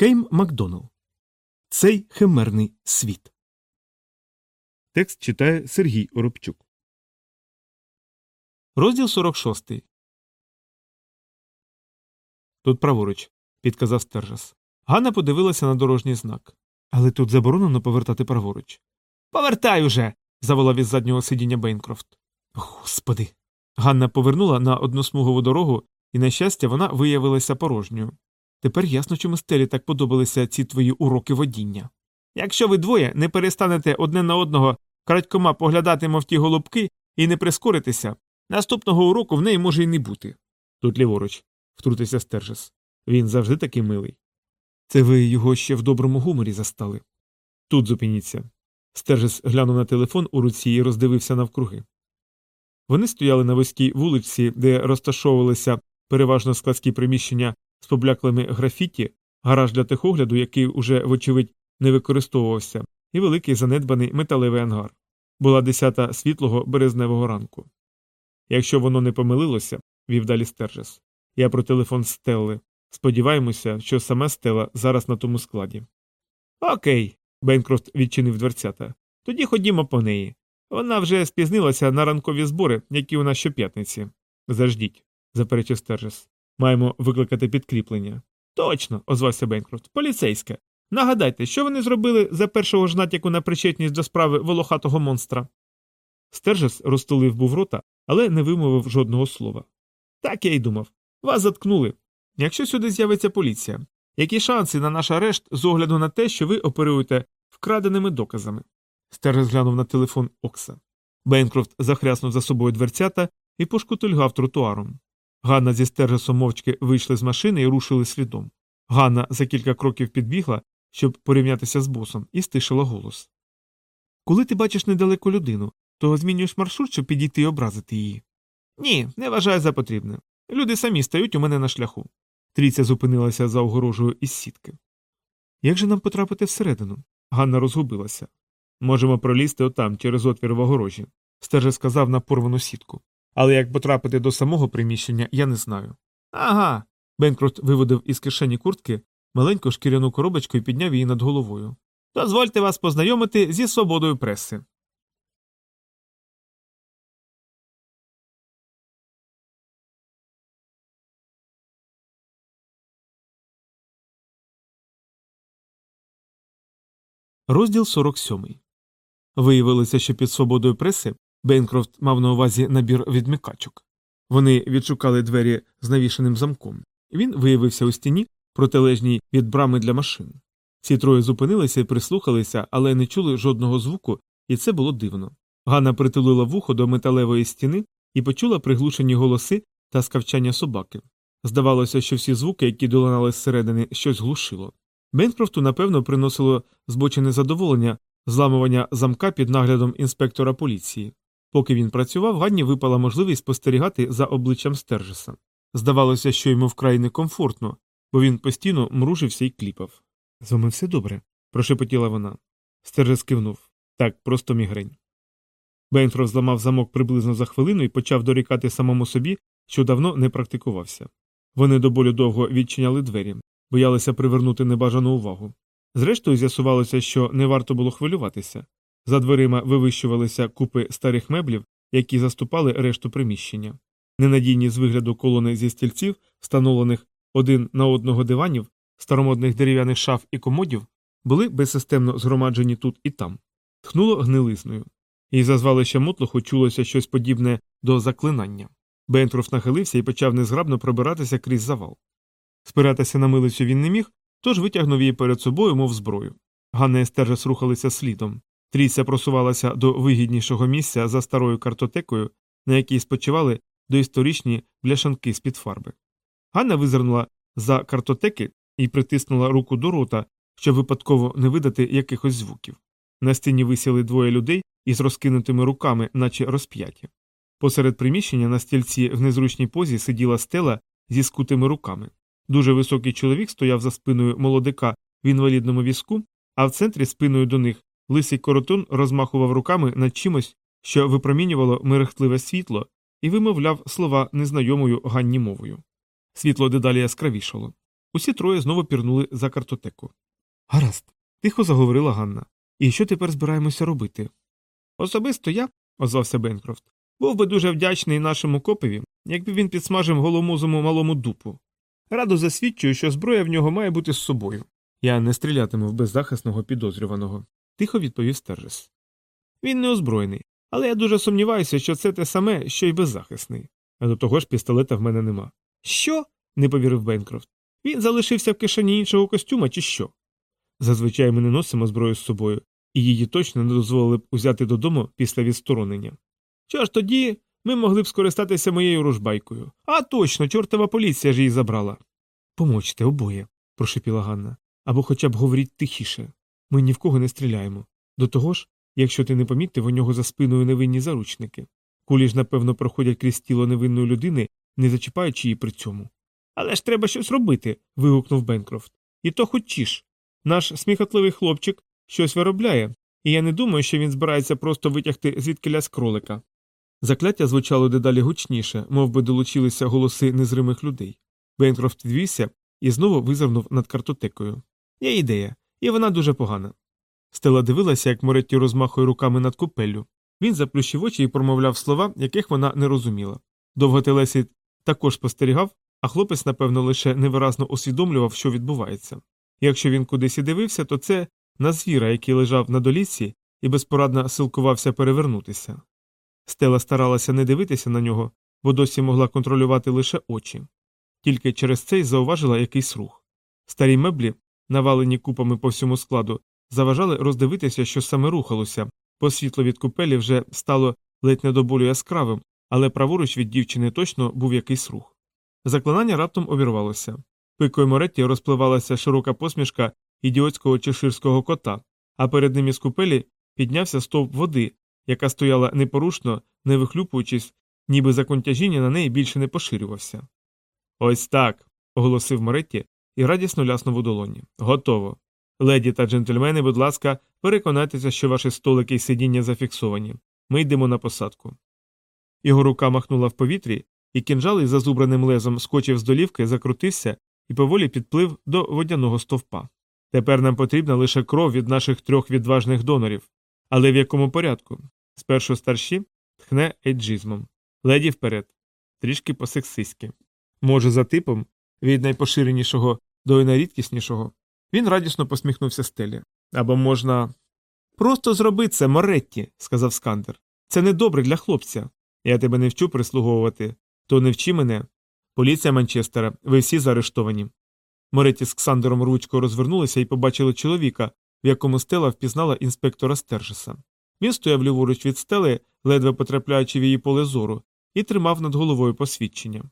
Кейм Макдоналл. Цей химерний світ. Текст читає Сергій Оробчук. Розділ 46. Тут праворуч, підказав Стержас. Ганна подивилася на дорожній знак. Але тут заборонено повертати праворуч. Повертай уже. заволав із заднього сидіння Бейнкрофт. Господи. Ганна повернула на односмугову дорогу, і, на щастя, вона виявилася порожньою. Тепер ясно, чому стелі так подобалися ці твої уроки водіння. Якщо ви двоє не перестанете одне на одного крадькома поглядати, мов ті голубки, і не прискоритися, наступного уроку в неї може й не бути. Тут ліворуч, втрутився Стержес. Він завжди такий милий. Це ви його ще в доброму гуморі застали. Тут зупиніться. Стержес глянув на телефон у руці і роздивився навкруги. Вони стояли на вузькій вулиці, де розташовувалися переважно складські приміщення з побляклими графіті, гараж для техогляду, який уже, вочевидь, не використовувався, і великий занедбаний металевий ангар. Була десята світлого березневого ранку. Якщо воно не помилилося, вів далі Стержес. Я про телефон Стелли. Сподіваємося, що саме Стела зараз на тому складі. Окей. Бенкрофт відчинив дверцята. Тоді ходімо по неї. Вона вже спізнилася на ранкові збори, які у нас щоп'ятниці. Заждіть, заперечив Стержес. Маємо викликати підкріплення. Точно, озвався Бенкрофт. Поліцейське. Нагадайте, що вони зробили за першого ж натяку на причетність до справи волохатого монстра. Стержес розтулив був рота, але не вимовив жодного слова. Так я й думав. Вас заткнули. Якщо сюди з'явиться поліція, які шанси на наш арешт з огляду на те, що ви оперуєте вкраденими доказами? Стержес глянув на телефон Окса. Бейнкрофт захряснув за собою дверцята і пошкутильгав тротуаром. Ганна зі Стержесом мовчки вийшли з машини і рушили слідом. Ганна за кілька кроків підбігла, щоб порівнятися з босом, і стишила голос. Коли ти бачиш недалеку людину, то змінюєш маршрут, щоб підійти і образити її. Ні, не вважаю за потрібне. Люди самі стають у мене на шляху. Трійця зупинилася за огорожею із сітки. Як же нам потрапити всередину? Ганна розгубилася. Можемо пролізти отам через отвір в огорожі, стерже сказав на порвану сітку. Але як потрапити до самого приміщення, я не знаю. Ага. Бенкрофт виводив із кишені куртки маленьку шкіряну коробочку і підняв її над головою. Дозвольте вас познайомити зі свободою преси. Розділ 47. Виявилося, що під свободою преси Бейнкрофт мав на увазі набір відмикачок. Вони відшукали двері з навішеним замком. Він виявився у стіні, протилежній від брами для машин. Ці троє зупинилися і прислухалися, але не чули жодного звуку, і це було дивно. Ганна притулила вухо до металевої стіни і почула приглушені голоси та скавчання собаки. Здавалося, що всі звуки, які долинали зсередини, щось глушило. Бенкрофту, напевно, приносило збочене задоволення зламування замка під наглядом інспектора поліції. Поки він працював, Ганні випала можливість спостерігати за обличчям Стержеса. Здавалося, що йому вкрай некомфортно, бо він постійно мружився і кліпав. З вами все добре, прошепотіла вона. Стержес кивнув так, просто мігрень. Бенфров зламав замок приблизно за хвилину і почав дорікати самому собі, що давно не практикувався. Вони до болю довго відчиняли двері, боялися привернути небажану увагу. Зрештою, з'ясувалося, що не варто було хвилюватися. За дверима вивищувалися купи старих меблів, які заступали решту приміщення. Ненадійні з вигляду колони зі стільців, встановлених один на одного диванів, старомодних дерев'яних шаф і комодів, були безсистемно згромаджені тут і там, тхнуло гнилизною. І за звалища мотлоху чулося щось подібне до заклинання. Бентроф нахилився і почав незграбно пробиратися крізь завал. Спиратися на милицю він не міг, тож витягнув її перед собою, мов зброю. Ганна і Стержес рухалися слідом. Трійця просувалася до вигіднішого місця за старою картотекою, на якій спочивали доісторичні бляшанки з під фарби. Ганна визирнула за картотеки і притиснула руку до рота, щоб випадково не видати якихось звуків. На стіні висіли двоє людей із розкинутими руками, наче розп'яті. Посеред приміщення на стільці в незручній позі сиділа стела зі скутими руками. Дуже високий чоловік стояв за спиною молодика в інвалідному візку, а в центрі спиною до них лисий коротун розмахував руками над чимось, що випромінювало мерехтливе світло, і вимовляв слова незнайомою ганні мовою. Світло дедалі яскравішало. Усі троє знову пірнули за картотеку. Гаразд, тихо заговорила Ганна. І що тепер збираємося робити? Особисто я, озвався Бенкрофт, був би дуже вдячний нашому копові, якби він підсмажив голомозому малому дупу. Радо засвідчую, що зброя в нього має бути з собою. Я не стрілятиму в беззахисного підозрюваного, тихо відповів Стержес. Він не озброєний, але я дуже сумніваюся, що це те саме, що й беззахисний. А до того ж пістолета в мене нема. Що? не повірив Бенкрофт. Він залишився в кишені іншого костюма, чи що? Зазвичай ми не носимо зброю з собою, і її точно не дозволили б узяти додому після відсторонення. Що ж тоді ми могли б скористатися моєю ружбайкою. А точно, чортова поліція ж її забрала. Помочте обоє, прошепіла Ганна. Або хоча б говоріть тихіше. Ми ні в кого не стріляємо. До того ж, якщо ти не помітив, у нього за спиною невинні заручники. Кулі ж, напевно, проходять крізь тіло невинної людини, не зачіпаючи її при цьому. Але ж треба щось робити. вигукнув Бенкрофт. І то хочеш. Наш сміхотливий хлопчик щось виробляє, і я не думаю, що він збирається просто витягти звідкиля з кролика. Закляття звучало дедалі гучніше, мов би долучилися голоси незримих людей. Бенкрофт відвівся і знову визирнув над картотекою. Є ідея, і вона дуже погана. Стела дивилася, як Моретті розмахує руками над купеллю. Він заплющив очі і промовляв слова, яких вона не розуміла. Довго Телесі також спостерігав, а хлопець, напевно, лише невиразно усвідомлював, що відбувається. Якщо він кудись і дивився, то це на звіра, який лежав на доліці і безпорадно силкувався перевернутися. Стела старалася не дивитися на нього, бо досі могла контролювати лише очі. Тільки через це й зауважила якийсь рух. Старі меблі, навалені купами по всьому складу, заважали роздивитися, що саме рухалося, бо світло від купелі вже стало ледь не до болю яскравим, але праворуч від дівчини точно був якийсь рух. Заклинання раптом обірвалося. Пикою Моретті розпливалася широка посмішка ідіотського чеширського кота, а перед ним із купелі піднявся стовп води, яка стояла непорушно, не вихлюпуючись, ніби закон тяжіння на неї більше не поширювався. Ось так. оголосив Моретті і радісно ляснув у долоні. Готово. Леді та джентльмени, будь ласка, переконайтеся, що ваші столики і сидіння зафіксовані. Ми йдемо на посадку. Його рука махнула в повітрі, і кінжал із зазубраним лезом скочив з долівки, закрутився і поволі підплив до водяного стовпа. Тепер нам потрібна лише кров від наших трьох відважних донорів. Але в якому порядку? Спершу старші тхне ейджизмом. Леді вперед, трішки по-сексистськи. Може, за типом від найпоширенішого до найрідкіснішого. Він радісно посміхнувся стелі. Або можна. Просто зроби це, Моретті, сказав Скандер. Це недобре для хлопця. Я тебе не вчу прислуговувати, то не вчи мене. Поліція Манчестера, ви всі заарештовані. Моретті з Ксандером ручко розвернулися і побачили чоловіка, в якому стела впізнала інспектора Стержеса. Він стояв ліворуч від стели, ледве потрапляючи в її поле зору, і тримав над головою посвідчення.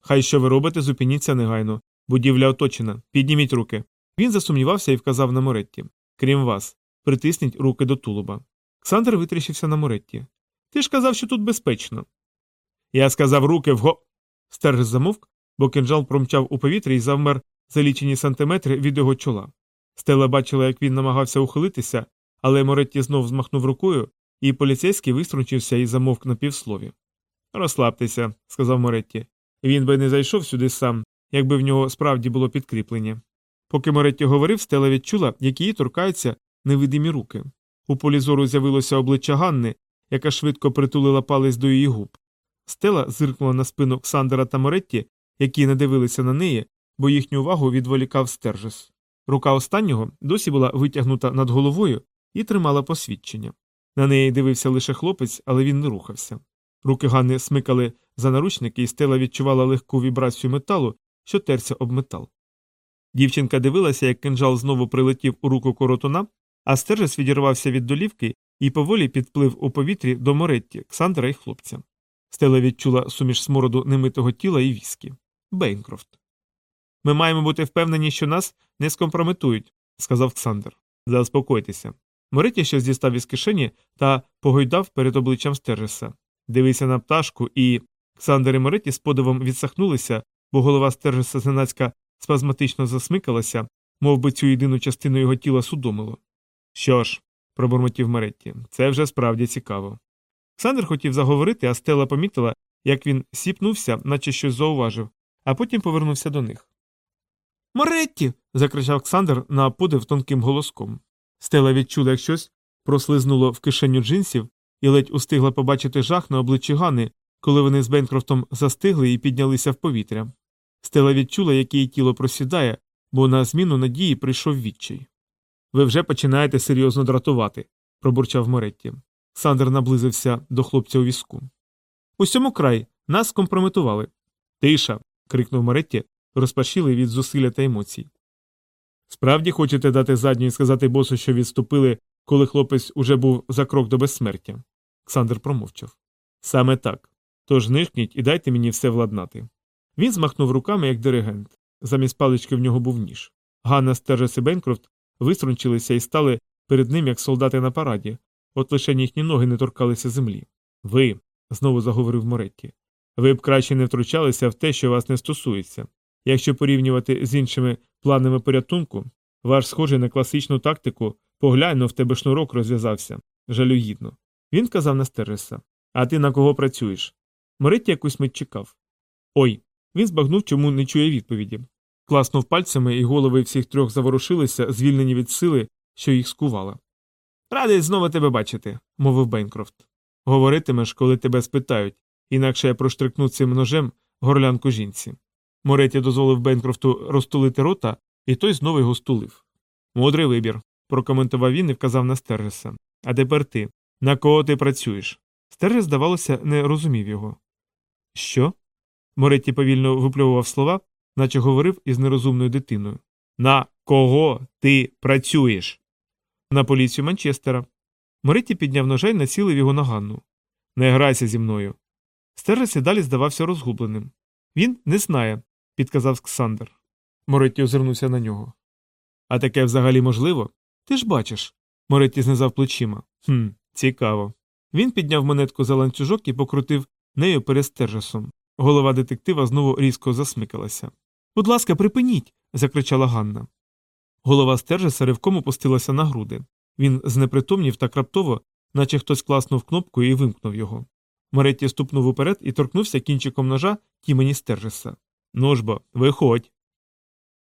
Хай що ви робите, зупиніться негайно. Будівля оточена. Підніміть руки. Він засумнівався і вказав на Моретті. Крім вас, притисніть руки до тулуба. Ксандер витріщився на Моретті. Ти ж казав, що тут безпечно. Я сказав руки вго. Стержес замовк, бо кинджал промчав у повітрі і завмер за лічені сантиметри від його чола. Стела бачила, як він намагався ухилитися, але Моретті знов змахнув рукою, і поліцейський виструнчився і замовк на півслові. Розслабтеся, сказав Моретті. Він би не зайшов сюди сам, якби в нього справді було підкріплення. Поки Моретті говорив, Стела відчула, як її торкаються невидимі руки. У полі зору з'явилося обличчя Ганни, яка швидко притулила палець до її губ. Стела зиркнула на спину Ксандера та Моретті, які не дивилися на неї, бо їхню увагу відволікав стержес. Рука останнього досі була витягнута над головою і тримала посвідчення. На неї дивився лише хлопець, але він не рухався. Руки Ганни смикали за наручники, і стела відчувала легку вібрацію металу, що терся об метал. Дівчинка дивилася, як кинжал знову прилетів у руку коротуна, а стержес відірвався від долівки і поволі підплив у повітрі до Моретті, Ксандера і хлопця. Стела відчула суміш смороду немитого тіла і віскі. Бейнкрофт. Ми маємо бути впевнені, що нас не скомпрометують, сказав Ксандер. Заспокойтеся. Моретті щось дістав із кишені та погойдав перед обличчям Стержеса. Дивися на пташку, і. Ксандер і Моретті з подивом відсахнулися, бо голова Стержеса зненацька спазматично засмикалася, мов би цю єдину частину його тіла судомило. Що ж, пробурмотів Моретті, це вже справді цікаво. Ксандер хотів заговорити, а Стела помітила, як він сіпнувся, наче щось зауважив, а потім повернувся до них. Моретті. закричав Ксандер на подив тонким голоском. Стела відчула, як щось прослизнуло в кишеню джинсів і ледь устигла побачити жах на обличчі Гани, коли вони з Бенкрофтом застигли і піднялися в повітря. Стела відчула, як її тіло просідає, бо на зміну надії прийшов відчай. Ви вже починаєте серйозно дратувати, пробурчав Моретті. Сандер наблизився до хлопця у візку. Усьому край нас компрометували. Тиша. крикнув Моретті, розпашілий від зусилля та емоцій. Справді хочете дати задню і сказати босу, що відступили, коли хлопець уже був за крок до безсмертя? Ксандер промовчав. Саме так. Тож нишкніть і дайте мені все владнати. Він змахнув руками, як диригент. Замість палички в нього був ніж. Ганна Стержес і Бенкрофт виструнчилися і стали перед ним, як солдати на параді, от лише їхні ноги не торкалися землі. Ви, знову заговорив Моретті, ви б краще не втручалися в те, що вас не стосується. Якщо порівнювати з іншими планами порятунку, ваш схожий на класичну тактику поглянув в тебе шнурок розв'язався. Жалюгідно. Він казав на Стереса. А ти на кого працюєш? Моретті якусь мить чекав. Ой. Він збагнув, чому не чує відповіді. Класнув пальцями, і голови всіх трьох заворушилися, звільнені від сили, що їх скувала. Радий знову тебе бачити, мовив Бенкрофт. Говоритимеш, коли тебе спитають, інакше я проштрикну цим ножем горлянку жінці. Моретті дозволив Бенкрофту розтулити рота, і той знову його стулив. Мудрий вибір, прокоментував він і вказав на Стержеса. А тепер ти. На кого ти працюєш? Стержес, здавалося, не розумів його. Що? Моретті повільно випльовував слова, наче говорив із нерозумною дитиною. На кого ти працюєш? На поліцію Манчестера. Моретті підняв ножа й націлив його на Ганну. Не грайся зі мною. Стержес і далі здавався розгубленим. Він не знає, підказав Ксандер. Моретті озирнувся на нього. А таке взагалі можливо? Ти ж бачиш. Моретті знизав плечима. Хм, цікаво. Він підняв монетку за ланцюжок і покрутив нею перед Стержесом. Голова детектива знову різко засмикалася. Будь ласка, припиніть. закричала Ганна. Голова Стержеса ривком опустилася на груди. Він знепритомнів так раптово, наче хтось класнув кнопку і вимкнув його. Моретті ступнув уперед і торкнувся кінчиком ножа тімені Стержеса. Ну виходь.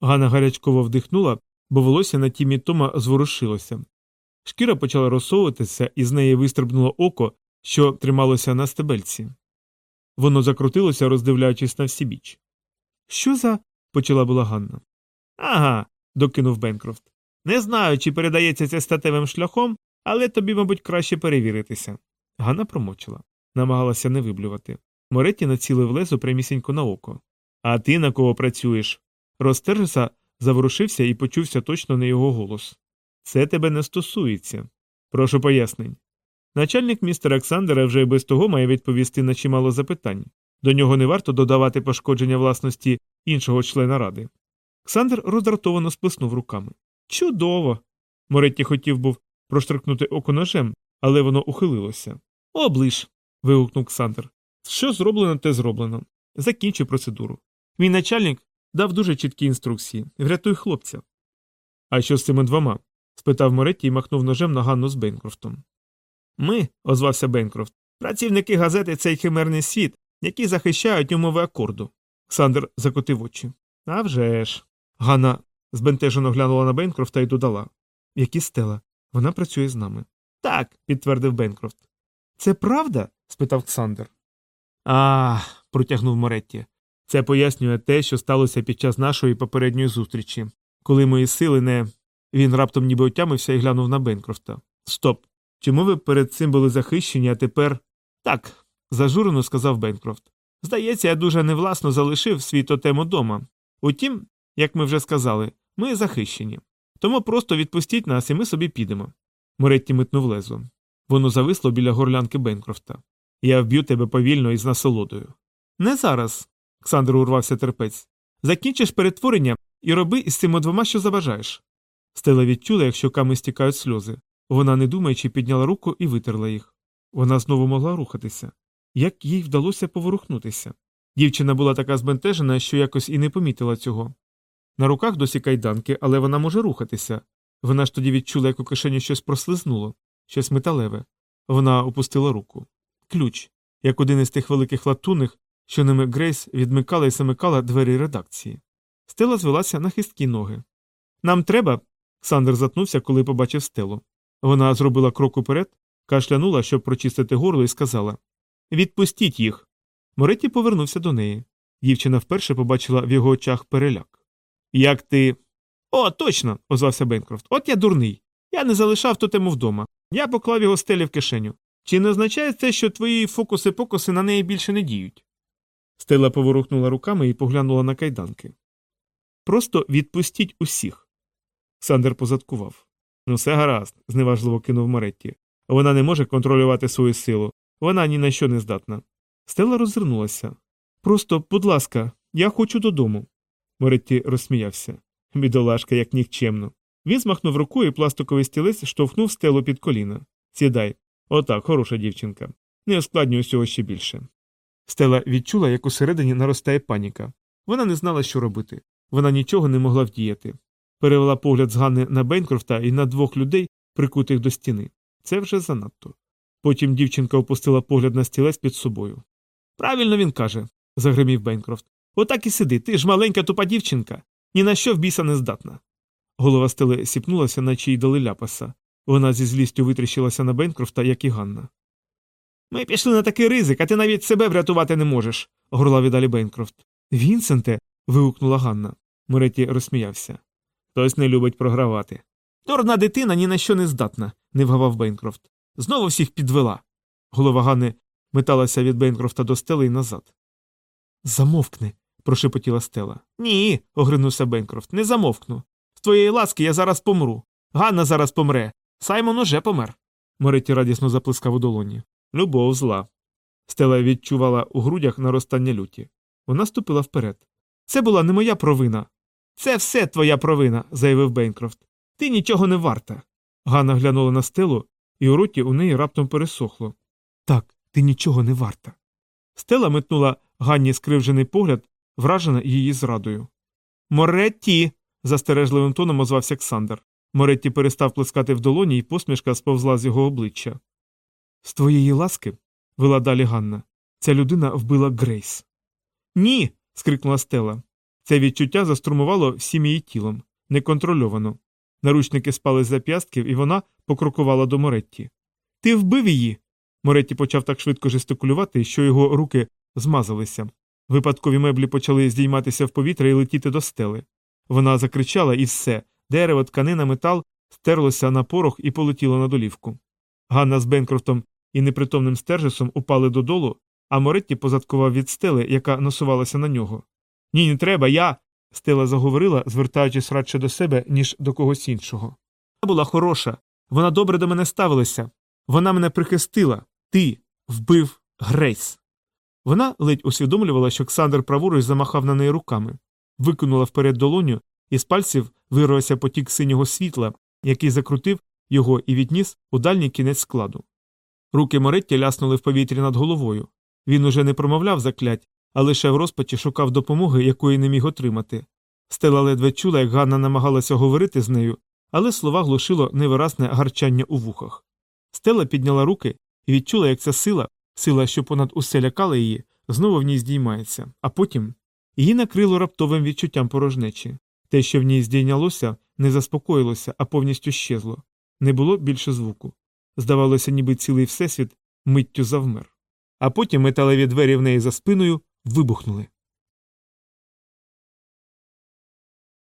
Ганна гарячково вдихнула, бо волосся на тімі Тома зворушилося. Шкіра почала розсовуватися, і з неї вистрибнуло око, що трималося на стебельці. Воно закрутилося, роздивляючись на всі біч. Що за. почала була Ганна. Ага, докинув Бенкрофт. Не знаю, чи передається це статевим шляхом, але тобі, мабуть, краще перевіритися. Ганна промовчала, намагалася не виблювати. Моретті націлив лезо прямісінько на око. А ти на кого працюєш? Ростержеса заворушився і почувся точно не його голос. Це тебе не стосується. Прошу пояснень. Начальник містера Оксандера вже й без того має відповісти на чимало запитань. До нього не варто додавати пошкодження власності іншого члена ради. Ксандер роздратовано сплеснув руками. Чудово. Моретті хотів був проштрикнути око ножем, але воно ухилилося. Оближ. вигукнув Ксандер. Що зроблено, те зроблено. Закінчуй процедуру. Мій начальник дав дуже чіткі інструкції врятуй хлопця. А що з цими двома? спитав Моретті і махнув ножем на Ганну з Бенкрофтом. Ми, озвався Бенкрофт, працівники газети цей химерний світ, які захищають умови акорду. Ксандер закотив очі. «А вже ж!» Ганна збентежено глянула на Бенкрофта і додала. Які стела? Вона працює з нами. Так, підтвердив Бенкрофт. Це правда? спитав Ксандер. А, протягнув Моретті. Це пояснює те, що сталося під час нашої попередньої зустрічі, коли мої сили не. Він раптом ніби отямився і глянув на Бенкрофта. Стоп. Чому ви перед цим були захищені, а тепер. Так, зажурено сказав Бенкрофт. Здається, я дуже невласно залишив свій тотем удома. Утім, як ми вже сказали, ми захищені. Тому просто відпустіть нас, і ми собі підемо. Моретті митнув лезо. Воно зависло біля горлянки Бенкрофта. Я вб'ю тебе повільно і з насолодою. Не зараз, Ксандр урвався терпець. Закінчиш перетворення і роби із цими двома, що забажаєш. Стела відчула, як щоками стікають сльози. Вона, не думаючи, підняла руку і витерла їх. Вона знову могла рухатися. Як їй вдалося поворухнутися? Дівчина була така збентежена, що якось і не помітила цього. На руках досі кайданки, але вона може рухатися. Вона ж тоді відчула, як у кишені щось прослизнуло, щось металеве. Вона опустила руку. Ключ, як один із тих великих латунних, що ними Грейс відмикала і замикала двері редакції. Стела звелася на хисткі ноги. Нам треба. Сандер затнувся, коли побачив стелу. Вона зробила крок уперед, кашлянула, щоб прочистити горло, і сказала Відпустіть їх. Моретті повернувся до неї. Дівчина вперше побачила в його очах переляк. Як ти. О, точно. озвався Бенкрофт. От я дурний. Я не залишав тотему вдома. Я поклав його стелі в кишеню. Чи не означає це, що твої фокуси-покуси на неї більше не діють? Стела поворухнула руками і поглянула на кайданки. Просто відпустіть усіх. Сандер позадкував. Ну, все гаразд, зневажливо кинув Моретті. Вона не може контролювати свою силу, вона ні на що не здатна. Стела розвернулася. Просто, будь ласка, я хочу додому. Моретті розсміявся. Бідолашка, як нікчемно. Він змахнув рукою і пластиковий стілець штовхнув стелу під коліна. Сідай. Отак, хороша дівчинка. Не ускладнюй усього ще більше. Стела відчула, як усередині наростає паніка. Вона не знала, що робити. Вона нічого не могла вдіяти. Перевела погляд з Ганни на Бенкрофта і на двох людей, прикутих до стіни. Це вже занадто. Потім дівчинка опустила погляд на стілець під собою. Правильно він каже, загримів Бенкрофт. Отак і сиди, ти ж маленька тупа дівчинка, ні на що в біса не здатна. Голова стели сіпнулася, наче й дали ляпаса. Вона зі злістю витріщилася на Бенкрофта, як і Ганна. Ми пішли на такий ризик, а ти навіть себе врятувати не можеш, горлав далі Бенкрофт. Вінсенте. вигукнула Ганна. Мореті розсміявся. Хтось не любить програвати. Дурна дитина ні на що не здатна, не вгавав Бенкрофт. Знову всіх підвела. Голова Ганни металася від Бенкрофта до стели і назад. Замовкни, прошепотіла стела. Ні, огринувся Бенкрофт, не замовкну. З твоєї ласки я зараз помру. Ганна зараз помре. Саймон уже помер. Моретті радісно заплескав у долоні. Любов зла. Стела відчувала у грудях наростання люті. Вона ступила вперед. Це була не моя провина. Це все твоя провина, заявив Бейнкрофт. Ти нічого не варта. Ганна глянула на стелу, і у роті у неї раптом пересохло. Так, ти нічого не варта. Стела метнула Ганні скривжений погляд, вражена її зрадою. Моретті. застережливим тоном озвався Ксандер. Моретті перестав плескати в долоні, і посмішка сповзла з його обличчя. З твоєї ласки, вела далі Ганна, ця людина вбила Грейс. Ні. скрикнула Стела. Це відчуття заструмувало всім її тілом, неконтрольовано. Наручники спали з зап'ястків, і вона покрокувала до Моретті. Ти вбив її. Моретті почав так швидко жестикулювати, що його руки змазалися. Випадкові меблі почали здійматися в повітря і летіти до стели. Вона закричала і все дерево, тканина, метал стерлося на порох і полетіло на долівку. Ганна з Бенкрофтом і непритомним стержесом упали додолу, а Моретті позадкував від стели, яка насувалася на нього. Ні, не треба, я. Стела заговорила, звертаючись радше до себе, ніж до когось іншого. Вона була хороша, вона добре до мене ставилася. Вона мене прихистила. Ти вбив Грейс. Вона ледь усвідомлювала, що Ксандр праворуч замахав на неї руками, викинула вперед долоню, і з пальців вирвався потік синього світла, який закрутив його і відніс у дальній кінець складу. Руки Моретті ляснули в повітрі над головою. Він уже не промовляв заклять, а лише в розпачі шукав допомоги, якої не міг отримати. Стела ледве чула, як Ганна намагалася говорити з нею, але слова глушило невиразне гарчання у вухах. Стела підняла руки і відчула, як ця сила, сила, що понад усе лякала її, знову в ній здіймається, а потім її накрило раптовим відчуттям порожнечі. Те, що в ній здійнялося, не заспокоїлося, а повністю щезло. Не було більше звуку. Здавалося, ніби цілий всесвіт миттю завмер. А потім металеві двері в неї за спиною вибухнули.